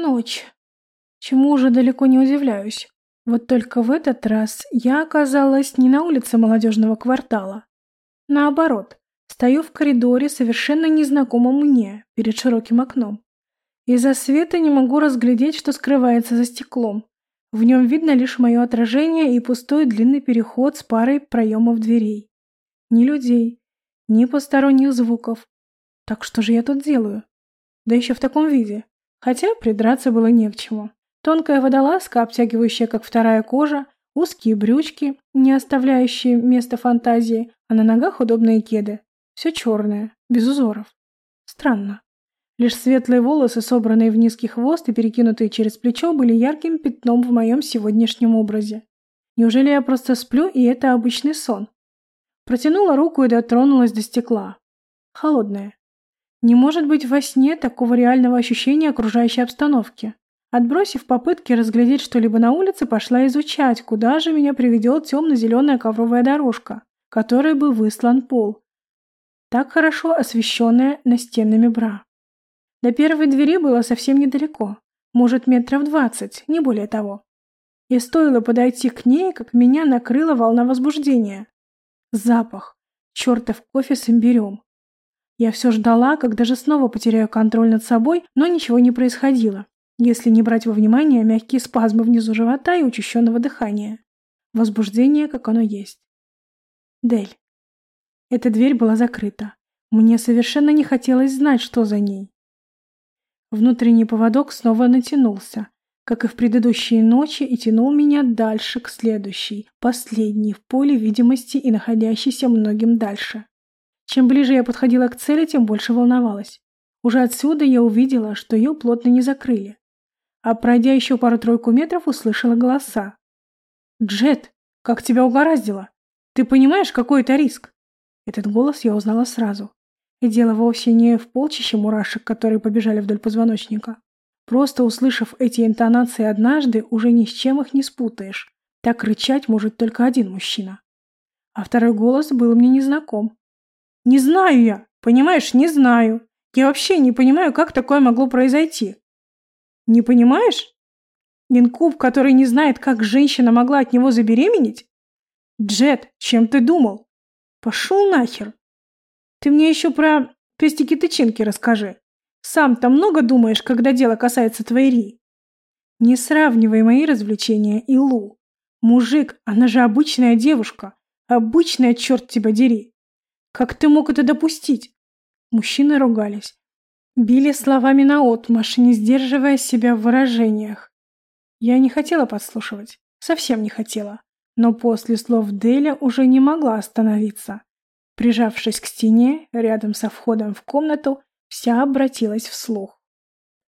Ночь. Чему уже далеко не удивляюсь. Вот только в этот раз я оказалась не на улице молодежного квартала. Наоборот, стою в коридоре, совершенно незнакомом мне, перед широким окном. Из-за света не могу разглядеть, что скрывается за стеклом. В нем видно лишь мое отражение и пустой длинный переход с парой проемов дверей. Ни людей, ни посторонних звуков. Так что же я тут делаю? Да еще в таком виде. Хотя придраться было не к чему. Тонкая водолазка, обтягивающая как вторая кожа, узкие брючки, не оставляющие места фантазии, а на ногах удобные кеды. Все черное, без узоров. Странно. Лишь светлые волосы, собранные в низкий хвост и перекинутые через плечо, были ярким пятном в моем сегодняшнем образе. Неужели я просто сплю, и это обычный сон? Протянула руку и дотронулась до стекла. Холодное. Не может быть во сне такого реального ощущения окружающей обстановки. Отбросив попытки разглядеть что-либо на улице, пошла изучать, куда же меня приведет темно-зеленая ковровая дорожка, которой был выслан пол, так хорошо освещенная настенными бра. До первой двери было совсем недалеко, может метров двадцать, не более того. И стоило подойти к ней, как меня накрыла волна возбуждения. Запах. Чертов кофе с имбирем. Я все ждала, когда же снова потеряю контроль над собой, но ничего не происходило, если не брать во внимание мягкие спазмы внизу живота и учащенного дыхания. Возбуждение, как оно есть. Дель. Эта дверь была закрыта. Мне совершенно не хотелось знать, что за ней. Внутренний поводок снова натянулся, как и в предыдущие ночи, и тянул меня дальше к следующей, последней в поле видимости и находящейся многим дальше. Чем ближе я подходила к цели, тем больше волновалась. Уже отсюда я увидела, что ее плотно не закрыли. А пройдя еще пару-тройку метров, услышала голоса. «Джет, как тебя угораздило? Ты понимаешь, какой это риск?» Этот голос я узнала сразу. И дело вовсе не в полчище мурашек, которые побежали вдоль позвоночника. Просто услышав эти интонации однажды, уже ни с чем их не спутаешь. Так рычать может только один мужчина. А второй голос был мне незнаком. «Не знаю я, понимаешь, не знаю. Я вообще не понимаю, как такое могло произойти». «Не понимаешь? Инкуб, который не знает, как женщина могла от него забеременеть? Джет, чем ты думал? Пошел нахер!» Ты мне еще про пестики-тычинки расскажи. Сам-то много думаешь, когда дело касается твоей Не сравнивай мои развлечения и Лу. Мужик, она же обычная девушка. Обычная, черт тебя дери. Как ты мог это допустить? Мужчины ругались. Били словами наотмашь, не сдерживая себя в выражениях. Я не хотела подслушивать. Совсем не хотела. Но после слов Деля уже не могла остановиться. Прижавшись к стене, рядом со входом в комнату, вся обратилась вслух.